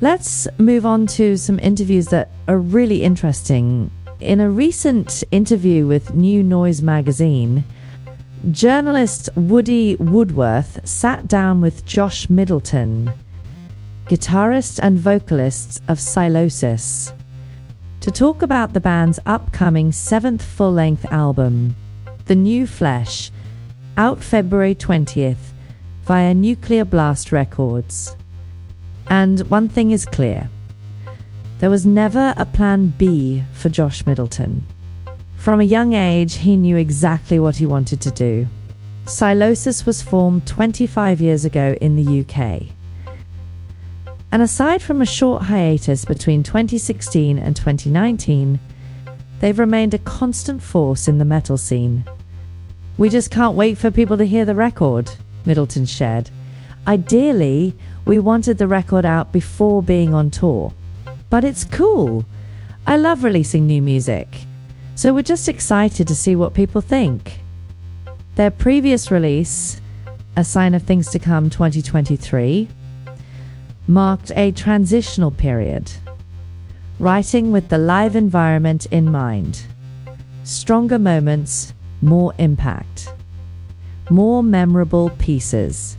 Let's move on to some interviews that are really interesting. In a recent interview with New Noise magazine, journalist Woody Woodworth sat down with Josh Middleton, guitarist and vocalist of Sylosis, to talk about the band's upcoming seventh full length album, The New Flesh, out February 20th via Nuclear Blast Records. And one thing is clear there was never a plan B for Josh Middleton. From a young age, he knew exactly what he wanted to do. Sylosis was formed 25 years ago in the UK. And aside from a short hiatus between 2016 and 2019, they've remained a constant force in the metal scene. We just can't wait for people to hear the record, Middleton shared. Ideally, we wanted the record out before being on tour. But it's cool. I love releasing new music. So we're just excited to see what people think. Their previous release, A Sign of Things to Come 2023, marked a transitional period, writing with the live environment in mind. Stronger moments, more impact, more memorable pieces.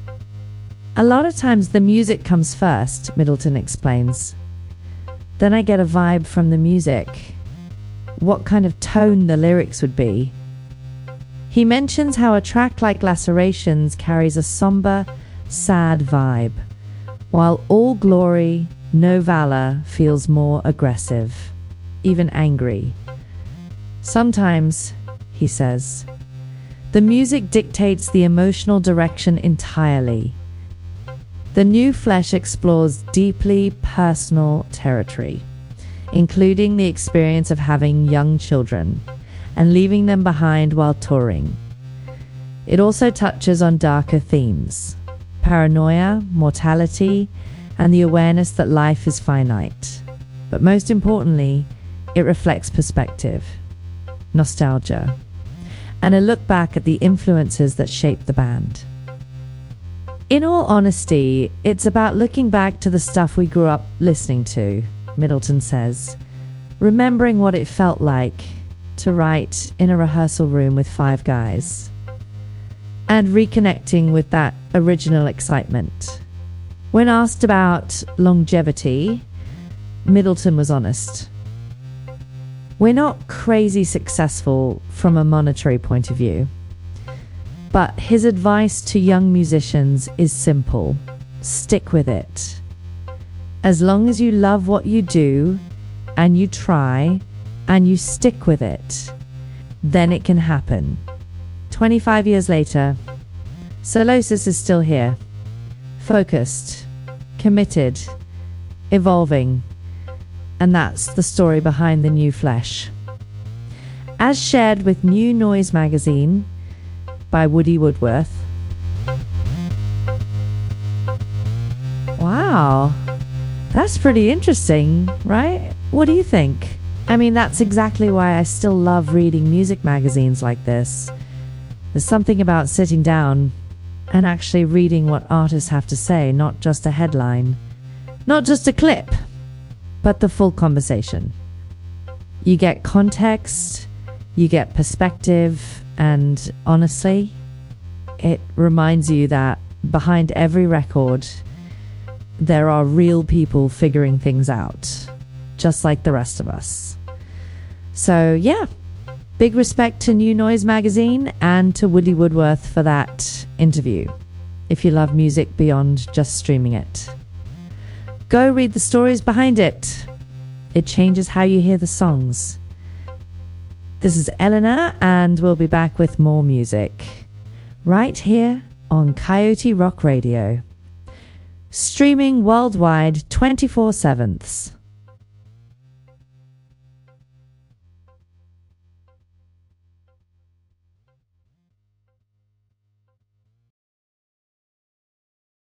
A lot of times the music comes first, Middleton explains. Then I get a vibe from the music, what kind of tone the lyrics would be. He mentions how a track like Lacerations carries a somber, sad vibe, while All Glory, No Valor feels more aggressive, even angry. Sometimes, he says, the music dictates the emotional direction entirely. The new flesh explores deeply personal territory, including the experience of having young children and leaving them behind while touring. It also touches on darker themes paranoia, mortality, and the awareness that life is finite. But most importantly, it reflects perspective, nostalgia, and a look back at the influences that shaped the band. In all honesty, it's about looking back to the stuff we grew up listening to, Middleton says, remembering what it felt like to write in a rehearsal room with five guys, and reconnecting with that original excitement. When asked about longevity, Middleton was honest. We're not crazy successful from a monetary point of view. But his advice to young musicians is simple stick with it. As long as you love what you do and you try and you stick with it, then it can happen. 25 years later, Sylosis is still here, focused, committed, evolving, and that's the story behind the new flesh. As shared with New Noise magazine, by Woody Woodworth. Wow, that's pretty interesting, right? What do you think? I mean, that's exactly why I still love reading music magazines like this. There's something about sitting down and actually reading what artists have to say, not just a headline, not just a clip, but the full conversation. You get context, you get perspective, and honestly, it reminds you that behind every record, there are real people figuring things out, just like the rest of us. So, yeah, big respect to New Noise magazine and to Woody Woodworth for that interview, if you love music beyond just streaming it. Go read the stories behind it. It changes how you hear the songs. This is Eleanor, and we'll be back with more music right here on Coyote Rock Radio. Streaming worldwide 24 7ths.